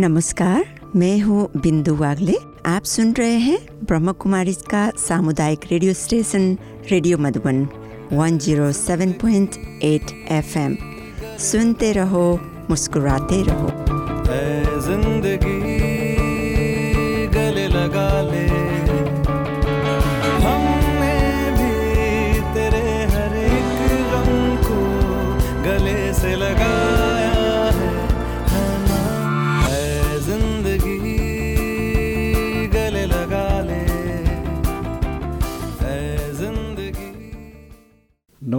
नमस्कार, मैं हूँ बिंदु वागले। आप सुन रहे हैं ब्रह्म कुमारी का सामुदायिक radio station, radio Madhuban 107.8 FM सुनते रहो, मुस्कुराते रहो। ज़िंदगी, गले लगा ले। भी तेरे हर एक को गले से लगाया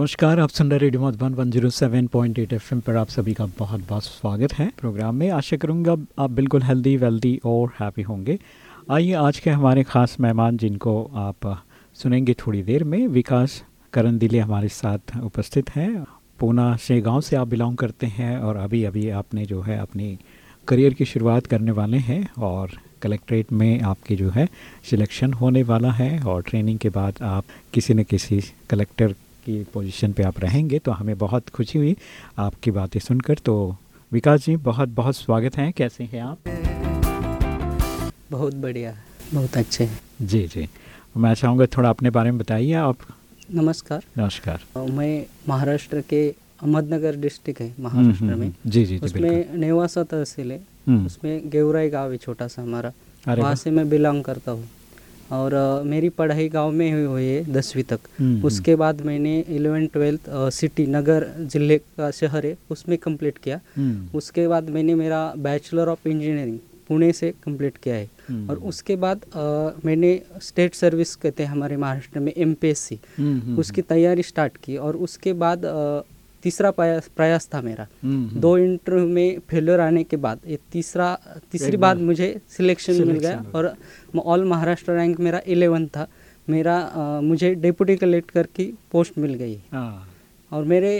नमस्कार, आप सुन रहे रेडियो मधुबन 107.8 एफएम पर आप सभी का बहुत बहुत स्वागत है। प्रोग्राम में आशा करूँगा आप बिल्कुल हेल्दी वेल्दी और हैप्पी होंगे। आइए आज के हमारे ख़ास मेहमान जिनको आप सुनेंगे थोड़ी देर में, विकास करण दिले हमारे साथ उपस्थित हैं। पूना से गाँव से आप बिलोंग करते हैं और अभी अभी आपने जो है अपनी करियर की शुरुआत करने वाले हैं और कलेक्ट्रेट में आपके जो है सिलेक्शन होने वाला है और ट्रेनिंग के बाद आप किसी न किसी कलेक्टर की पोजीशन पे आप रहेंगे तो हमें बहुत खुशी हुई आपकी बातें सुनकर। तो विकास जी बहुत बहुत स्वागत है। कैसे हैं आप? बहुत बढ़िया। बहुत अच्छे हैं। जी जी। मैं चाहूँगा थोड़ा अपने बारे में बताइए आप। नमस्कार। नमस्कार। मैं महाराष्ट्र के अहमदनगर डिस्ट्रिक्ट है महाराष्ट्र हम्म, में। हम्म, जी जी उसमें नेवासा तहसील है। हम्म, उसमें गेवराई गाँव है छोटा सा हमारा। वहाँ। से मैं बिलोंग करता हूँ। और मेरी पढ़ाई गाँव में हुई हुई है दसवीं तक। हम्म, हम्म, उसके बाद मैंने इलेवन ट्वेल्थ सिटी नगर ज़िले का शहर है उसमें कंप्लीट किया। हम्म, उसके बाद मैंने मेरा बैचलर ऑफ़ इंजीनियरिंग पुणे से कंप्लीट किया है। और उसके बाद अ, मैंने स्टेट सर्विस कहते हैं हमारे महाराष्ट्र में एम उसकी तैयारी स्टार्ट की और उसके बाद अ, तीसरा प्रयास था मेरा। हम्म, हम्म, दो इंटरव्यू में फेलियर आने के बाद ये तीसरा तीसरी बार मुझे सिलेक्शन मिल गया और ऑल महाराष्ट्र रैंक मेरा इलेवन था। मेरा अ, मुझे डिप्टी कलेक्टर की पोस्ट मिल गई। हाँ, और मेरे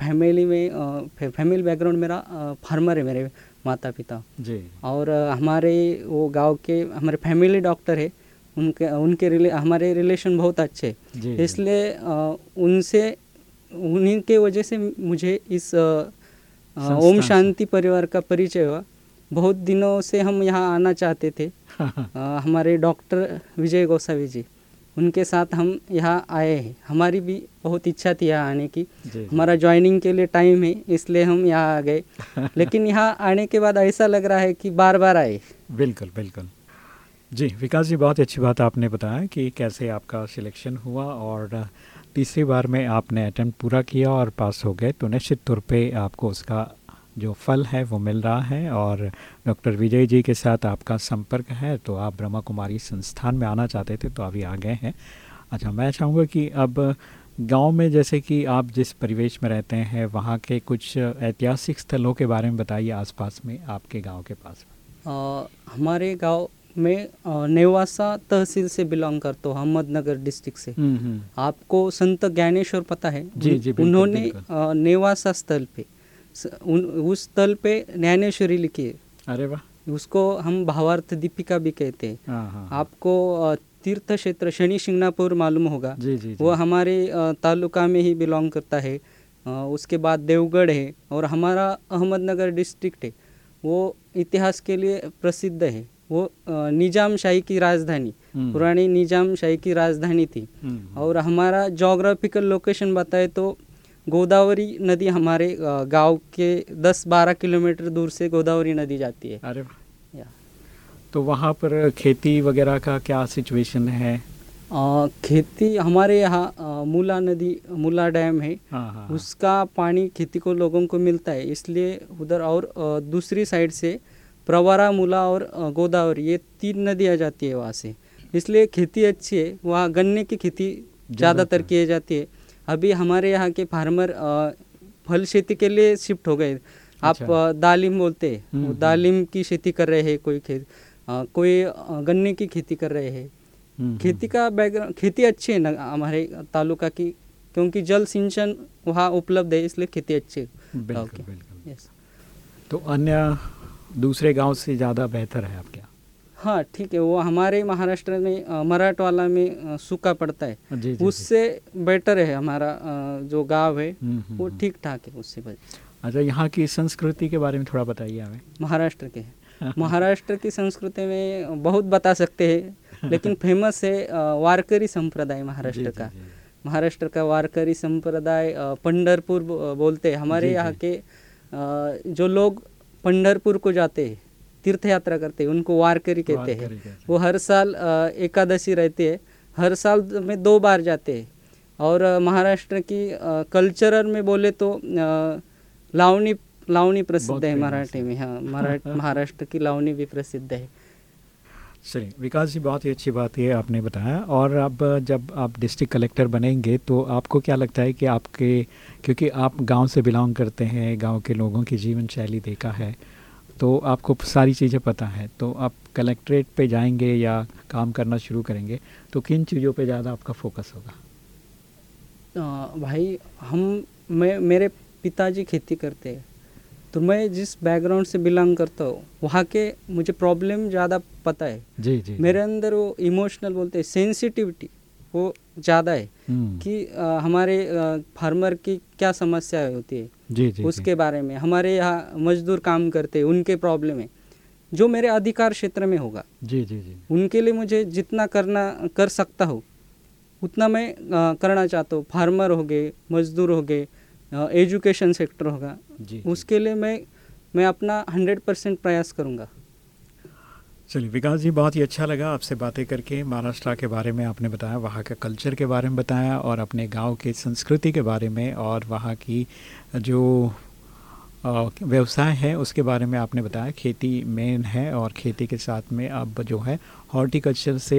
फैमिली में फैमिली बैकग्राउंड मेरा फार्मर है मेरे माता पिता जी। और हमारे वो गाँव के हमारे फैमिली डॉक्टर है। उनके उनके रिले हमारे रिलेशन बहुत अच्छे। हैं। इसलिए उनसे उन्हीं के वजह से मुझे इस ओम शांति परिवार का परिचय हुआ। बहुत दिनों से हम यहाँ आना चाहते थे। अ, हमारे डॉक्टर विजय गोसावी जी उनके साथ हम यहाँ आए हैं। हमारी भी बहुत इच्छा थी यहाँ आने की। हमारा ज्वाइनिंग के लिए टाइम है इसलिए हम यहाँ आ गए। लेकिन यहाँ आने के बाद ऐसा लग रहा है कि बार बार आए। बिल्कुल बिल्कुल। जी विकास जी बहुत अच्छी बात आपने बताया कि कैसे आपका सिलेक्शन हुआ और तीसरी बार में आपने अटेम्प्ट पूरा किया और पास हो गए। तो निश्चित तौर पे आपको उसका जो फल है वो मिल रहा है और डॉक्टर विजय जी के साथ आपका संपर्क है। तो आप ब्रह्मा कुमारी संस्थान में आना चाहते थे तो अभी आ गए हैं। अच्छा मैं चाहूँगा कि अब गाँव में जैसे कि आप जिस परिवेश में रहते हैं वहाँ के कुछ ऐतिहासिक स्थलों के बारे में बताइए आसपास में आपके गाँव के पास। अ, हमारे गाँव में नेवासा तहसील से बिलोंग करता हूँ अहमदनगर डिस्ट्रिक्ट से। हम्म हम्म। आपको संत ज्ञानेश्वर पता है जी, जी, उन्होंने। नेवासा स्थल पे उन, उस स्थल पे ज्ञानेश्वरी लिखी है। अरे वाह। उसको हम भावार्थ दीपिका भी कहते हैं। हाँ हाँ आपको तीर्थ क्षेत्र शनि शिंगणापुर मालूम होगा। जी जी जी। वो हमारे तालुका में ही बिलोंग करता है। उसके बाद देवगढ़ है और हमारा अहमदनगर डिस्ट्रिक्ट है। वो इतिहास के लिए प्रसिद्ध है। वो निज़ाम शाही की राजधानी हम्म। पुरानी निज़ाम शाही की राजधानी थी। हम्म, और हमारा जोग्राफिकल लोकेशन बताए तो गोदावरी नदी हमारे गाँव के 10-12 किलोमीटर दूर से गोदावरी नदी जाती है। अरे तो वहाँ पर खेती वगैरह का क्या सिचुएशन है? अ, खेती हमारे यहाँ मूला नदी मूला डैम है। हाँ हाँ उसका पानी खेती को लोगों को मिलता है इसलिए उधर और दूसरी साइड से प्रवरा मूला और गोदावरी ये तीन नदियाँ जाती है वहाँ से। इसलिए खेती अच्छी है वहाँ गन्ने की खेती ज़्यादातर। की जाती है। अभी हमारे यहाँ के फार्मर फल खेती के लिए शिफ्ट हो गए। आप अच्छा। दालिम बोलते हैं। हम्म, हम्म। दालिम की खेती कर रहे हैं कोई खेत कोई गन्ने की खेती कर रहे हैं। हम्म, खेती का बैकग्राउंड खेती अच्छी है ना हमारे तालुका की क्योंकि जल सिंचन वहाँ उपलब्ध है इसलिए खेती अच्छी है। बिल्कुल बिल्कुल। तो अन्य दूसरे गाँव से ज़्यादा बेहतर है आपके यहाँ? हाँ ठीक है वो हमारे महाराष्ट्र में मराठवाला में सूखा पड़ता है। जी जी, उससे बेटर है हमारा जो गाँव है हम्म, हम्म, वो हम्म। ठीक ठाक है उससे अच्छा यहाँ की संस्कृति के बारे में थोड़ा बताइए हमें। महाराष्ट्र के। महाराष्ट्र की संस्कृति में बहुत बता सकते हैं लेकिन फ़ेमस है वारकरी संप्रदाय महाराष्ट्र का। महाराष्ट्र का वारकरी संप्रदाय पंडरपुर बोलते हैं। हमारे यहाँ के जो लोग पंढरपुर को जाते हैं तीर्थ यात्रा करते हैं उनको वारकरी कहते हैं। वो हर साल एकादशी रहती है। हर साल में दो बार जाते हैं। और महाराष्ट्र की कल्चरल में बोले तो लावणी लावणी प्रसिद्ध है मराठी में। हाँ मराठ महाराष्ट्र की लावणी भी प्रसिद्ध है। चलिए विकास जी बहुत ही अच्छी बात ये आपने बताया। और अब जब आप डिस्ट्रिक्ट कलेक्टर बनेंगे तो आपको क्या लगता है कि आपके क्योंकि आप गाँव से बिलोंग करते हैं गाँव के लोगों की जीवन शैली देखा है तो आपको सारी चीज़ें पता है। तो आप कलेक्ट्रेट पे जाएँगे या काम करना शुरू करेंगे तो किन चीज़ों पे ज़्यादा आपका फोकस होगा? अ, भाई हम मैं मेरे पिताजी खेती करते हैं। तो मैं जिस बैकग्राउंड से बिलोंग करता हूँ वहाँ के मुझे प्रॉब्लम ज़्यादा पता है। जी जी मेरे अंदर वो इमोशनल बोलते हैं सेंसिटिविटी वो ज़्यादा है हम्म, कि अ, हमारे फार्मर की क्या समस्याएँ होती है। जी जी उसके जी. बारे में हमारे यहाँ मजदूर काम करते हैं उनके प्रॉब्लम है जो मेरे अधिकार क्षेत्र में होगा। जी जी जी। उनके लिए मुझे जितना करना कर सकता हूँ उतना मैं अ, करना चाहता हूँ। फार्मर हो गए मजदूर हो गए एजुकेशन सेक्टर होगा। जी उसके लिए मैं मैं अपना हंड्रेड परसेंट प्रयास करूँगा। चलिए विकास जी बहुत ही अच्छा लगा आपसे बातें करके। महाराष्ट्र के बारे में आपने बताया वहाँ के कल्चर के बारे में बताया और अपने गाँव के संस्कृति के बारे में और वहाँ की जो व्यवसाय है उसके बारे में आपने बताया। खेती मेन है और खेती के साथ में अब जो है हॉर्टिकल्चर से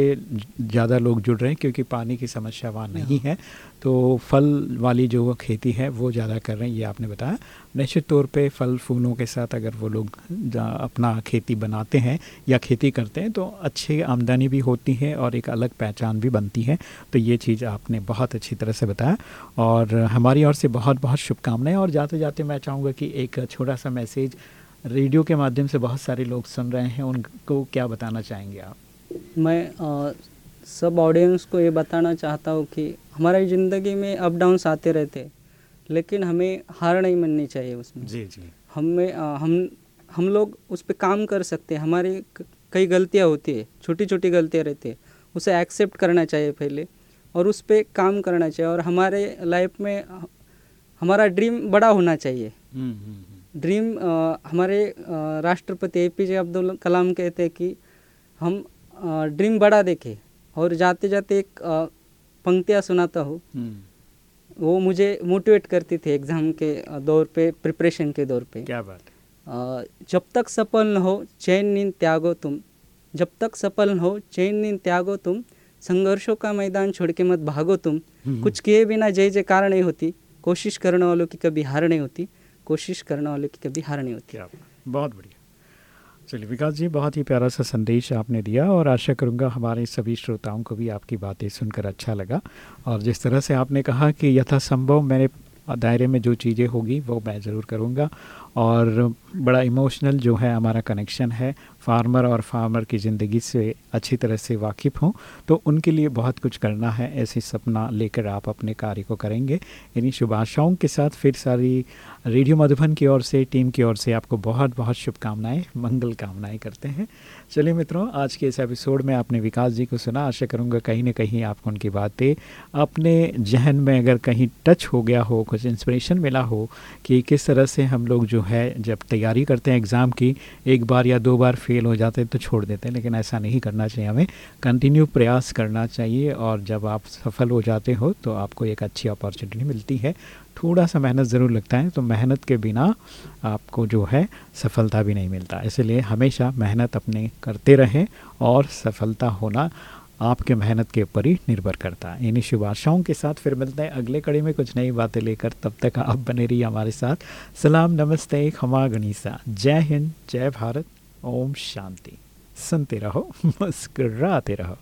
ज़्यादा लोग जुड़ रहे हैं क्योंकि पानी की समस्या वहाँ नहीं है। तो फल वाली जो खेती है वो ज़्यादा कर रहे हैं ये आपने बताया। निश्चित तौर पे फल फूलों के साथ अगर वो लोग अपना खेती बनाते हैं या खेती करते हैं तो अच्छी आमदनी भी होती है और एक अलग पहचान भी बनती है। तो ये चीज़ आपने बहुत अच्छी तरह से बताया और हमारी ओर से बहुत बहुत शुभकामनाएँ। और जाते जाते मैं चाहूँगा कि एक छोटा सा मैसेज रेडियो के माध्यम से बहुत सारे लोग सुन रहे हैं। उनको क्या बताना चाहेंगे आप? मैं अ, सब ऑडियंस को ये बताना चाहता हूँ कि हमारी ज़िंदगी में अप डाउन्स आते रहते हैं लेकिन हमें हार नहीं माननी चाहिए उसमें। जी जी। हमें हम हम लोग उस पर काम कर सकते हैं। हमारी कई गलतियाँ होती है छोटी छोटी गलतियाँ रहती है उसे एक्सेप्ट करना चाहिए पहले और उस पर काम करना चाहिए और हमारे लाइफ में हमारा ड्रीम बड़ा होना चाहिए। हम्म, हम्म, हम्म। ड्रीम अ, हमारे राष्ट्रपति ए पी जे अब्दुल कलाम कहते हैं कि हम ड्रीम बड़ा देखें। और जाते जाते एक पंक्तियाँ सुनाता हूँ। हम्म, वो मुझे मोटिवेट करती थी एग्ज़ाम के दौर पे प्रिपरेशन के दौर पे। क्या बात जब तक सफल न हो चैन नींद त्यागो तुम। जब तक सफल न हो चैन नींद त्यागो तुम। संघर्षों का मैदान छोड़ के मत भागो तुम। हम्म। कुछ किए बिना जय जयकार नहीं होती। कोशिश करने वालों की कभी हार नहीं होती। कोशिश करने वालों की कभी हार नहीं होती। बहुत बढ़िया। चलिए विकास जी, बहुत ही प्यारा सा संदेश आपने दिया और आशा करूँगा हमारे सभी श्रोताओं को भी आपकी बातें सुनकर अच्छा लगा। और जिस तरह से आपने कहा कि यथासंभव मेरे दायरे में जो चीज़ें होगी, वो मैं ज़रूर करूँगा। और बड़ा इमोशनल जो है हमारा कनेक्शन है, फार्मर और फार्मर की ज़िंदगी से अच्छी तरह से वाकिफ़ हों। तो उनके लिए बहुत कुछ करना है, ऐसी सपना लेकर आप अपने कार्य को करेंगे। इन्हीं शुभ आशाओं के साथ फिर सारी रेडियो मधुबन की ओर से, टीम की ओर से आपको बहुत बहुत शुभकामनाएँ, मंगल कामनाएँ करते हैं। चलिए मित्रों, आज के इस एपिसोड में आपने विकास जी को सुना। आशा करूँगा कहीं ना कहीं आपको उनकी बातें अपने जहन में अगर कहीं टच हो गया हो, कुछ इंस्पिरेशन मिला हो कि किस तरह से हम लोग जो है, जब तैयारी करते हैं एग्ज़ाम की, एक बार या दो बार फेल हो जाते हैं तो छोड़ देते हैं। लेकिन ऐसा नहीं करना चाहिए। हमें कंटिन्यू प्रयास करना चाहिए और जब आप सफल हो जाते हो तो आपको एक अच्छी अपॉर्चुनिटी मिलती है। थोड़ा सा मेहनत ज़रूर लगता है तो मेहनत के बिना आपको जो है सफलता भी नहीं मिलता। इसलिए हमेशा मेहनत अपने करते रहें और सफलता होना आपके मेहनत के ऊपर ही निर्भर करता है। इन्हीं शुभ आशाओं के साथ फिर मिलते हैं अगले कड़ी में कुछ नई बातें लेकर। तब तक आप बने रहिए हमारे साथ। सलाम, नमस्ते, खमा गणिसा जय हिंद, जय भारत, ओम शांति। सुनते रहो, मुस्कुराते रहो।